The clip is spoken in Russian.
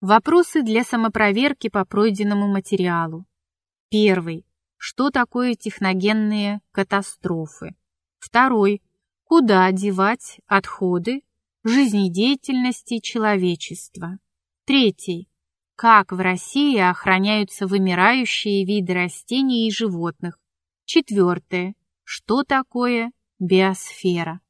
Вопросы для самопроверки по пройденному материалу. Первый. Что такое техногенные катастрофы? Второй. Куда девать отходы жизнедеятельности человечества? Третий. Как в России охраняются вымирающие виды растений и животных? Четвертое. Что такое биосфера?